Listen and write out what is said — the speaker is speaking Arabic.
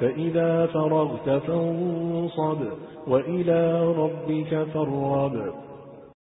فإذا فرغت فانصب وإلى ربك فارغب.